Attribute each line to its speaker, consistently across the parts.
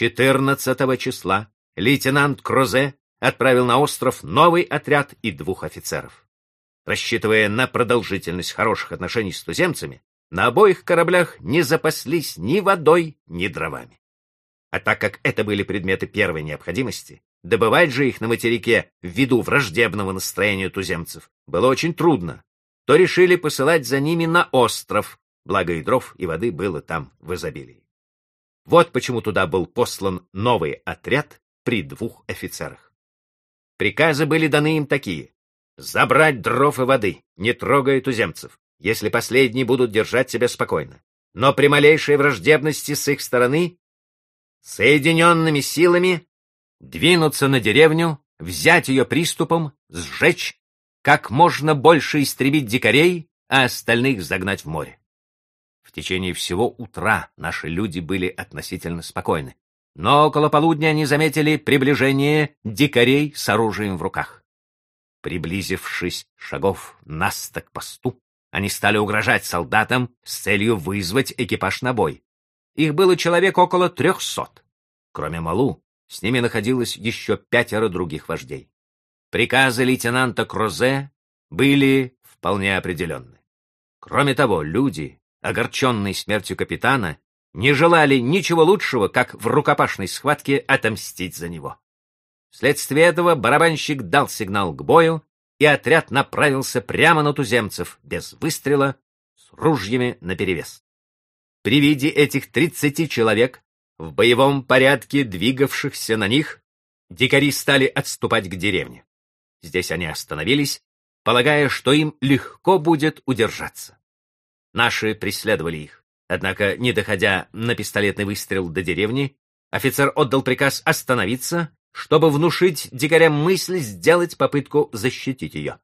Speaker 1: 14 числа лейтенант Крозе отправил на остров новый отряд и двух офицеров. Рассчитывая на продолжительность хороших отношений с туземцами, на обоих кораблях не запаслись ни водой, ни дровами. А так как это были предметы первой необходимости, добывать же их на материке ввиду враждебного настроения туземцев было очень трудно, то решили посылать за ними на остров, благо и дров, и воды было там в изобилии. Вот почему туда был послан новый отряд при двух офицерах. Приказы были даны им такие — забрать дров и воды, не трогая туземцев, если последние будут держать себя спокойно. Но при малейшей враждебности с их стороны соединенными силами двинуться на деревню, взять ее приступом, сжечь, как можно больше истребить дикарей, а остальных загнать в море. В течение всего утра наши люди были относительно спокойны, но около полудня они заметили приближение дикарей с оружием в руках. Приблизившись шагов наста к посту, они стали угрожать солдатам с целью вызвать экипаж на бой. Их было человек около трехсот. Кроме Малу, с ними находилось еще пятеро других вождей. Приказы лейтенанта Крозе были вполне определенны. Кроме того, люди, огорченные смертью капитана, не желали ничего лучшего, как в рукопашной схватке отомстить за него. Вследствие этого барабанщик дал сигнал к бою, и отряд направился прямо на туземцев, без выстрела, с ружьями наперевес. При виде этих тридцати человек, в боевом порядке двигавшихся на них, дикари стали отступать к деревне. Здесь они остановились, полагая, что им легко будет удержаться. Наши преследовали их. Однако, не доходя на пистолетный выстрел до деревни, офицер отдал приказ остановиться, чтобы внушить дикарям мысль сделать попытку защитить ее.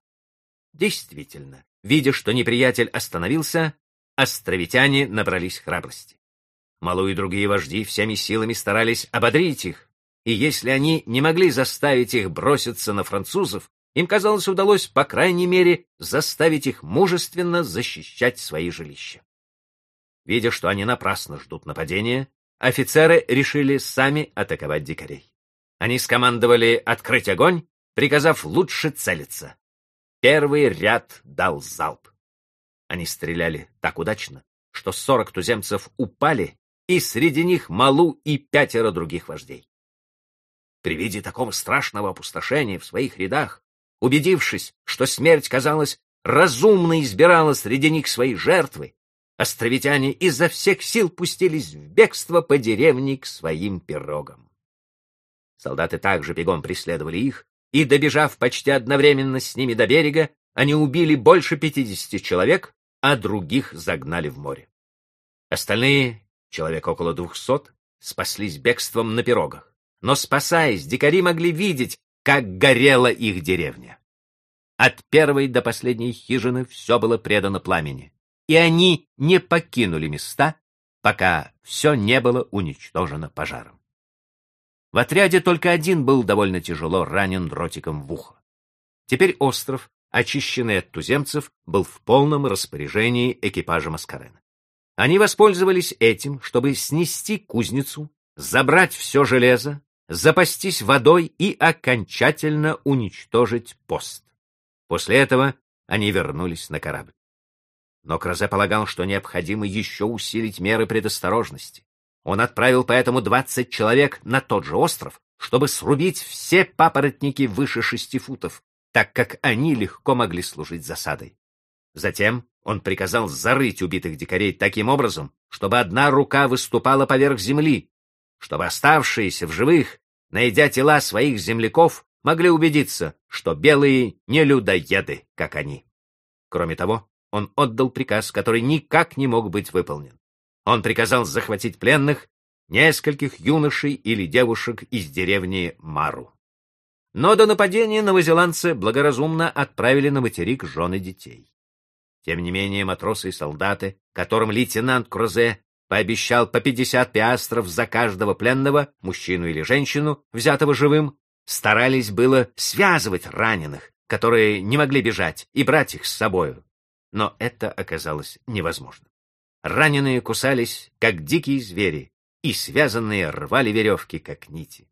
Speaker 1: Действительно, видя, что неприятель остановился, островитяне набрались храбрости. Малу и другие вожди всеми силами старались ободрить их, и если они не могли заставить их броситься на французов, им, казалось, удалось, по крайней мере, заставить их мужественно защищать свои жилища. Видя, что они напрасно ждут нападения, офицеры решили сами атаковать дикарей. Они скомандовали открыть огонь, приказав лучше целиться. Первый ряд дал залп. Они стреляли так удачно, что сорок туземцев упали, и среди них Малу и пятеро других вождей. При виде такого страшного опустошения в своих рядах Убедившись, что смерть, казалось, разумно избирала среди них свои жертвы, островитяне изо всех сил пустились в бегство по деревне к своим пирогам. Солдаты также бегом преследовали их, и, добежав почти одновременно с ними до берега, они убили больше пятидесяти человек, а других загнали в море. Остальные, человек около двухсот, спаслись бегством на пирогах. Но, спасаясь, дикари могли видеть, как горела их деревня. От первой до последней хижины все было предано пламени, и они не покинули места, пока все не было уничтожено пожаром. В отряде только один был довольно тяжело ранен дротиком в ухо. Теперь остров, очищенный от туземцев, был в полном распоряжении экипажа Маскарена. Они воспользовались этим, чтобы снести кузницу, забрать все железо, запастись водой и окончательно уничтожить пост. После этого они вернулись на корабль. Но Кразе полагал, что необходимо еще усилить меры предосторожности. Он отправил поэтому двадцать человек на тот же остров, чтобы срубить все папоротники выше шести футов, так как они легко могли служить засадой. Затем он приказал зарыть убитых дикарей таким образом, чтобы одна рука выступала поверх земли, чтобы оставшиеся в живых, найдя тела своих земляков, могли убедиться, что белые не людоеды, как они. Кроме того, он отдал приказ, который никак не мог быть выполнен. Он приказал захватить пленных нескольких юношей или девушек из деревни Мару. Но до нападения новозеландцы благоразумно отправили на материк жены детей. Тем не менее, матросы и солдаты, которым лейтенант Крузе пообещал по 50 пиастров за каждого пленного, мужчину или женщину, взятого живым, старались было связывать раненых, которые не могли бежать, и брать их с собою. Но это оказалось невозможно. Раненые кусались, как дикие звери, и связанные рвали веревки, как нити.